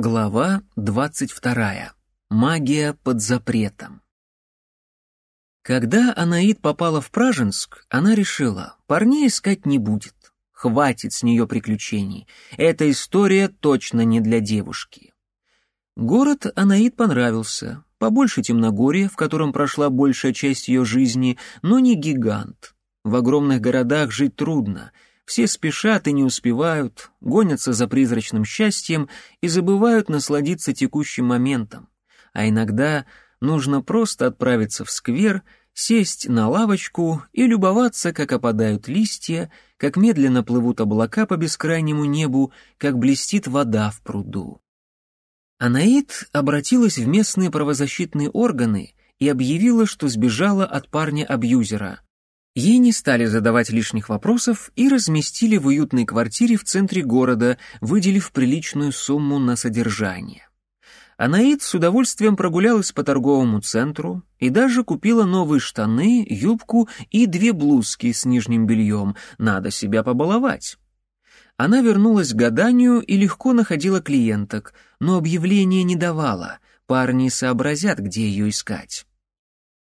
Глава двадцать вторая. Магия под запретом. Когда Анаид попала в Праженск, она решила, парней искать не будет. Хватит с нее приключений. Эта история точно не для девушки. Город Анаид понравился. Побольше темногорья, в котором прошла большая часть ее жизни, но не гигант. В огромных городах жить трудно — все спешат и не успевают, гонятся за призрачным счастьем и забывают насладиться текущим моментом. А иногда нужно просто отправиться в сквер, сесть на лавочку и любоваться, как опадают листья, как медленно плывут облака по бескрайнему небу, как блестит вода в пруду. Анаит обратилась в местные правозащитные органы и объявила, что сбежала от парня-абьюзера. Ей не стали задавать лишних вопросов и разместили в уютной квартире в центре города, выделив приличную сумму на содержание. Анаид с удовольствием прогулялась по торговому центру и даже купила новые штаны, юбку и две блузки с нижним бельем. Надо себя побаловать. Она вернулась к гаданию и легко находила клиенток, но объявление не давала, парни сообразят, где ее искать.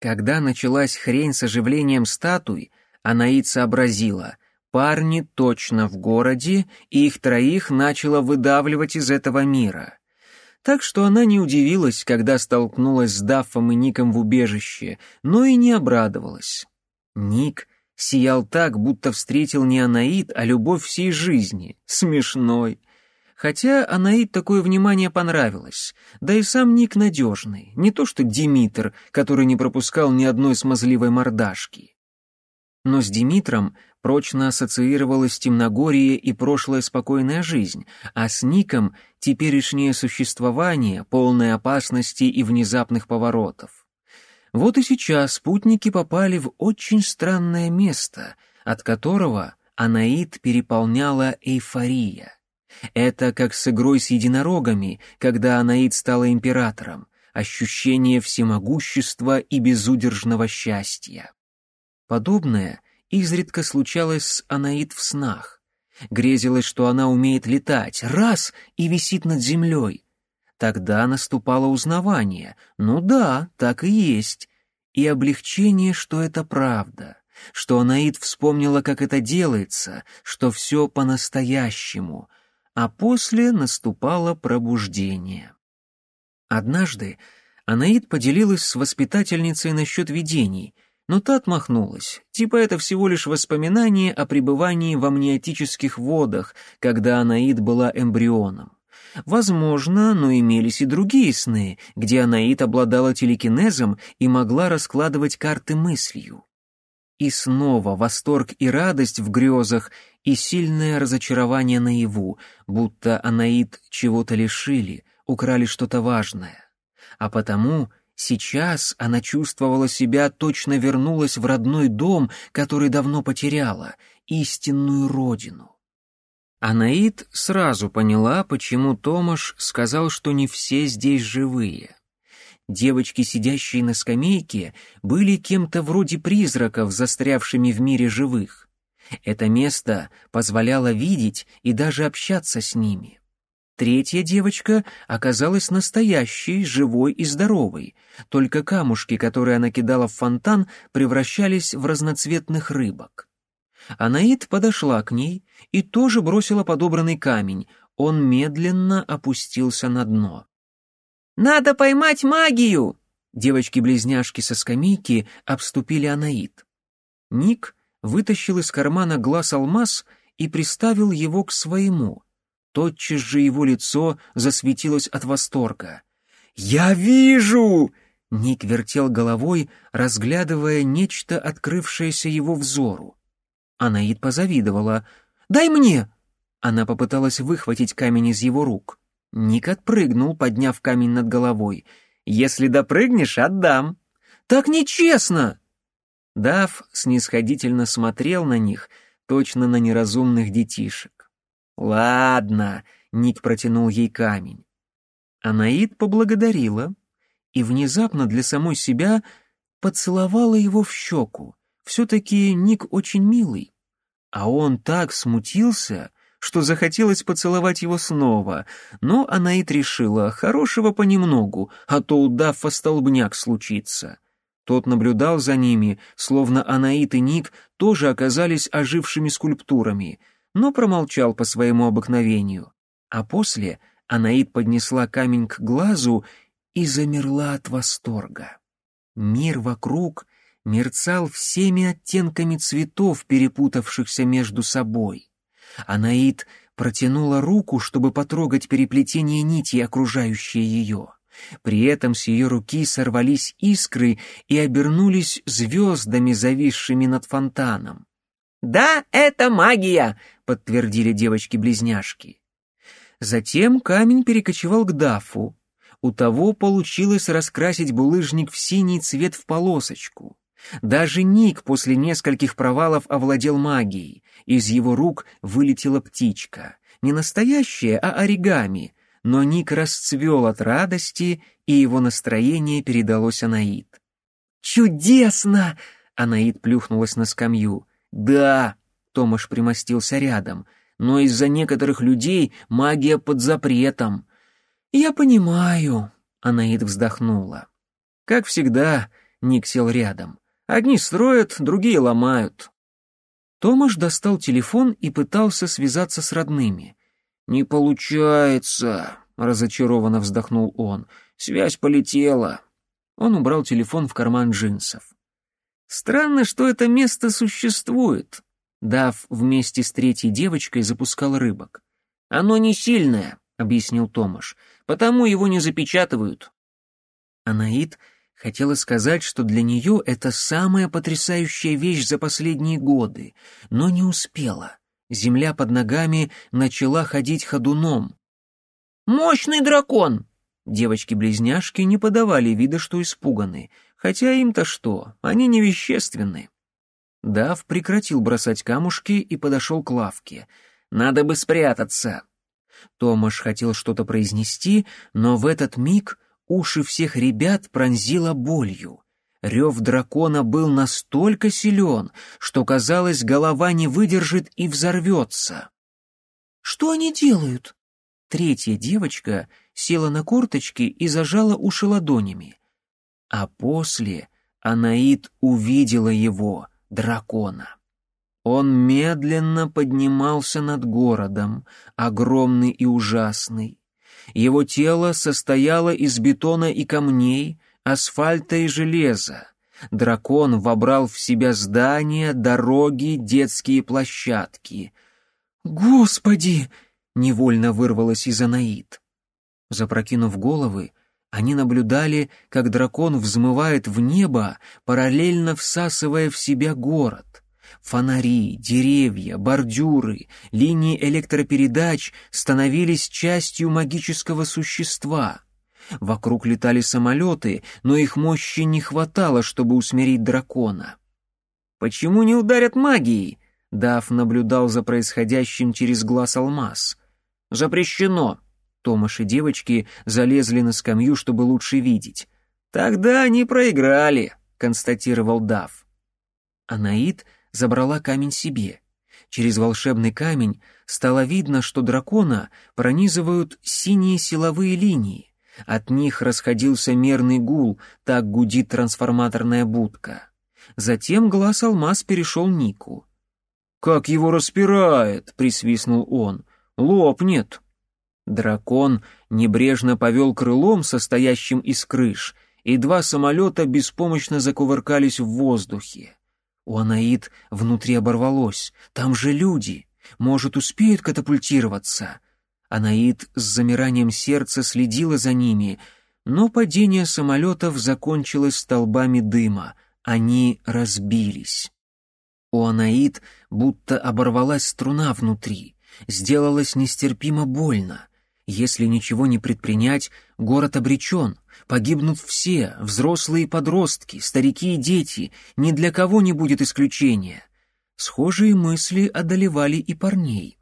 Когда началась хрень с оживлением статуй, Анаид сообразила, парни точно в городе, и их троих начало выдавливать из этого мира. Так что она не удивилась, когда столкнулась с Даффом и Ником в убежище, но и не обрадовалась. Ник сиял так, будто встретил не Анаид, а любовь всей жизни. Смешной. Хотя Анаид такое внимание понравилось, да и сам Ник надежный, не то что Димитр, который не пропускал ни одной смазливой мордашки. Но с Димитром прочно ассоциировалась темногорие и прошлая спокойная жизнь, а с Ником — теперешнее существование, полное опасности и внезапных поворотов. Вот и сейчас спутники попали в очень странное место, от которого Анаид переполняла эйфория — это как с игрой с единорогами, когда Анаид стала императором, ощущение всемогущества и безудержного счастья. Подобное изредка случалось с Анаид в снах. Грезилось, что она умеет летать, раз — и висит над землей. Тогда наступало узнавание. Ну да, так и есть. И облегчение, что это правда что Анаид вспомнила, как это делается, что все по-настоящему — а после наступало пробуждение. Однажды Анаид поделилась с воспитательницей насчет видений, но та отмахнулась, типа это всего лишь воспоминание о пребывании в амниотических водах, когда Анаид была эмбрионом. Возможно, но имелись и другие сны, где Анаид обладала телекинезом и могла раскладывать карты мыслью. И снова восторг и радость в грезах, и сильное разочарование наяву, будто Анаид чего-то лишили, украли что-то важное. А потому сейчас она чувствовала себя, точно вернулась в родной дом, который давно потеряла, истинную родину. Анаид сразу поняла, почему Томаш сказал, что не все здесь живые — Девочки, сидящие на скамейке, были кем-то вроде призраков, застрявшими в мире живых. Это место позволяло видеть и даже общаться с ними. Третья девочка оказалась настоящей, живой и здоровой, только камушки, которые она кидала в фонтан, превращались в разноцветных рыбок. Анаид подошла к ней и тоже бросила подобранный камень, он медленно опустился на дно. «Надо поймать магию!» Девочки-близняшки со скамейки обступили Анаит. Ник вытащил из кармана глаз алмаз и приставил его к своему. Тотчас же его лицо засветилось от восторга. «Я вижу!» Ник вертел головой, разглядывая нечто, открывшееся его взору. Анаит позавидовала. «Дай мне!» Она попыталась выхватить камень из его рук. Ник отпрыгнул, подняв камень над головой. «Если допрыгнешь, отдам». «Так нечестно!» Дав снисходительно смотрел на них, точно на неразумных детишек. «Ладно», — Ник протянул ей камень. Анаид поблагодарила и внезапно для самой себя поцеловала его в щеку. Все-таки Ник очень милый. А он так смутился, что захотелось поцеловать его снова, но Анаит решила, хорошего понемногу, а то удав столбняк случится. Тот наблюдал за ними, словно Анаит и Ник тоже оказались ожившими скульптурами, но промолчал по своему обыкновению. А после Анаит поднесла камень к глазу и замерла от восторга. Мир вокруг мерцал всеми оттенками цветов, перепутавшихся между собой. Анаит протянула руку, чтобы потрогать переплетение нитей, окружающие ее. При этом с ее руки сорвались искры и обернулись звездами, зависшими над фонтаном. «Да, это магия!» — подтвердили девочки-близняшки. Затем камень перекочевал к Дафу. У того получилось раскрасить булыжник в синий цвет в полосочку. Даже Ник после нескольких провалов овладел магией. Из его рук вылетела птичка. Не настоящая, а оригами. Но Ник расцвел от радости, и его настроение передалось Анаид. «Чудесно!» — Анаид плюхнулась на скамью. «Да!» — Томаш примостился рядом. «Но из-за некоторых людей магия под запретом». «Я понимаю», — Анаид вздохнула. Как всегда, Ник сел рядом. Одни строят, другие ломают. Томаш достал телефон и пытался связаться с родными. «Не получается», — разочарованно вздохнул он. «Связь полетела». Он убрал телефон в карман джинсов. «Странно, что это место существует», Дав вместе с третьей девочкой запускал рыбок. «Оно не сильное», — объяснил Томаш, — «потому его не запечатывают». Анаит Хотела сказать, что для нее это самая потрясающая вещь за последние годы, но не успела. Земля под ногами начала ходить ходуном. «Мощный дракон!» Девочки-близняшки не подавали вида, что испуганы, хотя им-то что, они невещественны. Дав прекратил бросать камушки и подошел к лавке. «Надо бы спрятаться!» Томаш хотел что-то произнести, но в этот миг Уши всех ребят пронзило болью. Рев дракона был настолько силен, что, казалось, голова не выдержит и взорвется. «Что они делают?» Третья девочка села на корточки и зажала уши ладонями. А после Анаит увидела его, дракона. Он медленно поднимался над городом, огромный и ужасный. Его тело состояло из бетона и камней, асфальта и железа. Дракон вобрал в себя здания, дороги, детские площадки. «Господи!» — невольно вырвалось из Анаид. Запрокинув головы, они наблюдали, как дракон взмывает в небо, параллельно всасывая в себя город. Фонари, деревья, бордюры, линии электропередач становились частью магического существа. Вокруг летали самолеты, но их мощи не хватало, чтобы усмирить дракона. «Почему не ударят магией?» Даф наблюдал за происходящим через глаз алмаз. «Запрещено!» Томаш и девочки залезли на скамью, чтобы лучше видеть. «Тогда они проиграли», — констатировал Даф. Анаит забрала камень себе. Через волшебный камень стало видно, что дракона пронизывают синие силовые линии. От них расходился мерный гул, так гудит трансформаторная будка. Затем глаз алмаз перешел Нику. «Как его распирает!» — присвистнул он. «Лопнет!» Дракон небрежно повел крылом, состоящим из крыш, и два самолета беспомощно закувыркались в воздухе. У Анаид внутри оборвалось. Там же люди. Может, успеют катапультироваться? Анаид с замиранием сердца следила за ними, но падение самолетов закончилось столбами дыма. Они разбились. У Анаид будто оборвалась струна внутри. Сделалось нестерпимо больно. Если ничего не предпринять, город обречен. Погибнут все, взрослые и подростки, старики и дети, ни для кого не будет исключения. Схожие мысли одолевали и парней.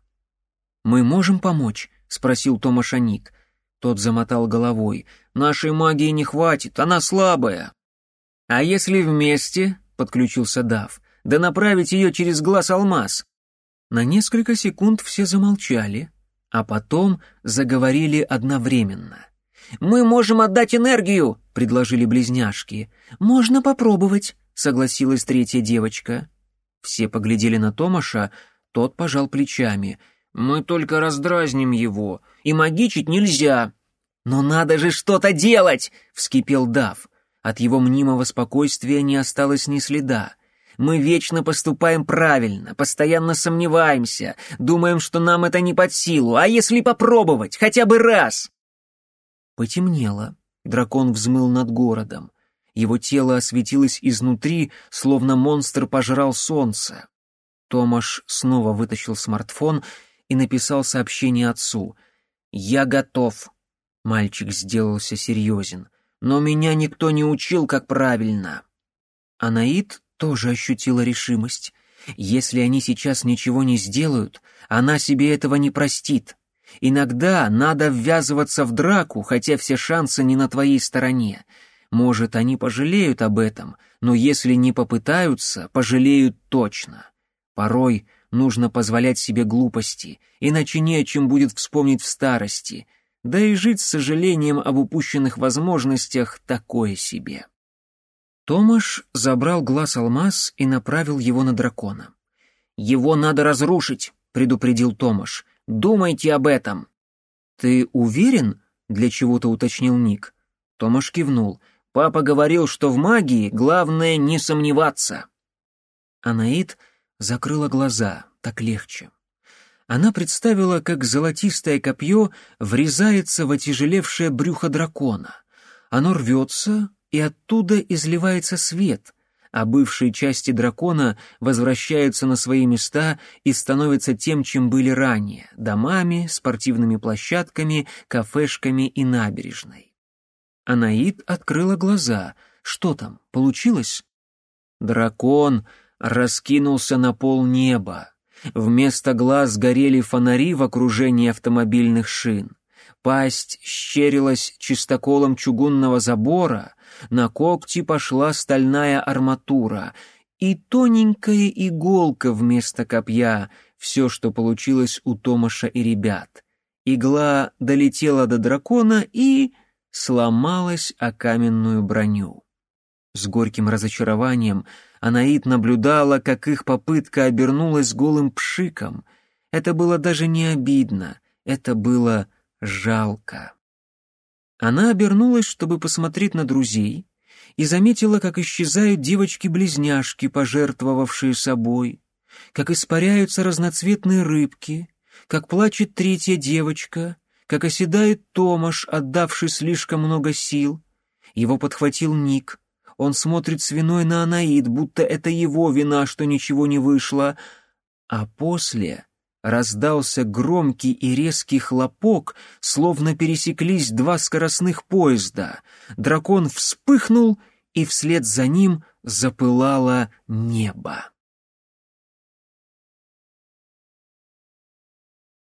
«Мы можем помочь?» — спросил Томашаник. Тот замотал головой. «Нашей магии не хватит, она слабая». «А если вместе?» — подключился Дав. «Да направить ее через глаз алмаз». На несколько секунд все замолчали, а потом заговорили одновременно. «Мы можем отдать энергию!» — предложили близняшки. «Можно попробовать», — согласилась третья девочка. Все поглядели на Томаша, тот пожал плечами. «Мы только раздразним его, и магичить нельзя». «Но надо же что-то делать!» — вскипел Дав. От его мнимого спокойствия не осталось ни следа. Мы вечно поступаем правильно, постоянно сомневаемся, думаем, что нам это не под силу, а если попробовать, хотя бы раз? Потемнело. Дракон взмыл над городом. Его тело осветилось изнутри, словно монстр пожрал солнце. Томаш снова вытащил смартфон и написал сообщение отцу. «Я готов». Мальчик сделался серьезен. «Но меня никто не учил, как правильно». Анаит тоже ощутила решимость. Если они сейчас ничего не сделают, она себе этого не простит. Иногда надо ввязываться в драку, хотя все шансы не на твоей стороне. Может, они пожалеют об этом, но если не попытаются, пожалеют точно. Порой нужно позволять себе глупости, иначе не о чем будет вспомнить в старости, да и жить с сожалением об упущенных возможностях такое себе. Томаш забрал глаз алмаз и направил его на дракона. «Его надо разрушить», — предупредил Томаш. «Думайте об этом». «Ты уверен?» — для чего-то уточнил Ник. Томаш кивнул. «Папа говорил, что в магии главное не сомневаться». Анаит закрыла глаза, так легче. Она представила, как золотистое копье врезается в отяжелевшее брюхо дракона. Оно рвется, и оттуда изливается свет, а бывшие части дракона возвращаются на свои места и становятся тем, чем были ранее — домами, спортивными площадками, кафешками и набережной. Анаид открыла глаза. Что там, получилось? Дракон раскинулся на пол неба. Вместо глаз горели фонари в окружении автомобильных шин. Пасть щерилась чистоколом чугунного забора, на когти пошла стальная арматура и тоненькая иголка вместо копья, все, что получилось у Томаша и ребят. Игла долетела до дракона и сломалась о каменную броню. С горьким разочарованием Анаит наблюдала, как их попытка обернулась голым пшиком. Это было даже не обидно, это было жалко. Она обернулась, чтобы посмотреть на друзей, и заметила, как исчезают девочки-близняшки, пожертвовавшие собой, как испаряются разноцветные рыбки, как плачет третья девочка, как оседает Томаш, отдавший слишком много сил. Его подхватил Ник. Он смотрит с виной на Анаид, будто это его вина, что ничего не вышло. А после Раздался громкий и резкий хлопок, словно пересеклись два скоростных поезда. Дракон вспыхнул, и вслед за ним запылало небо.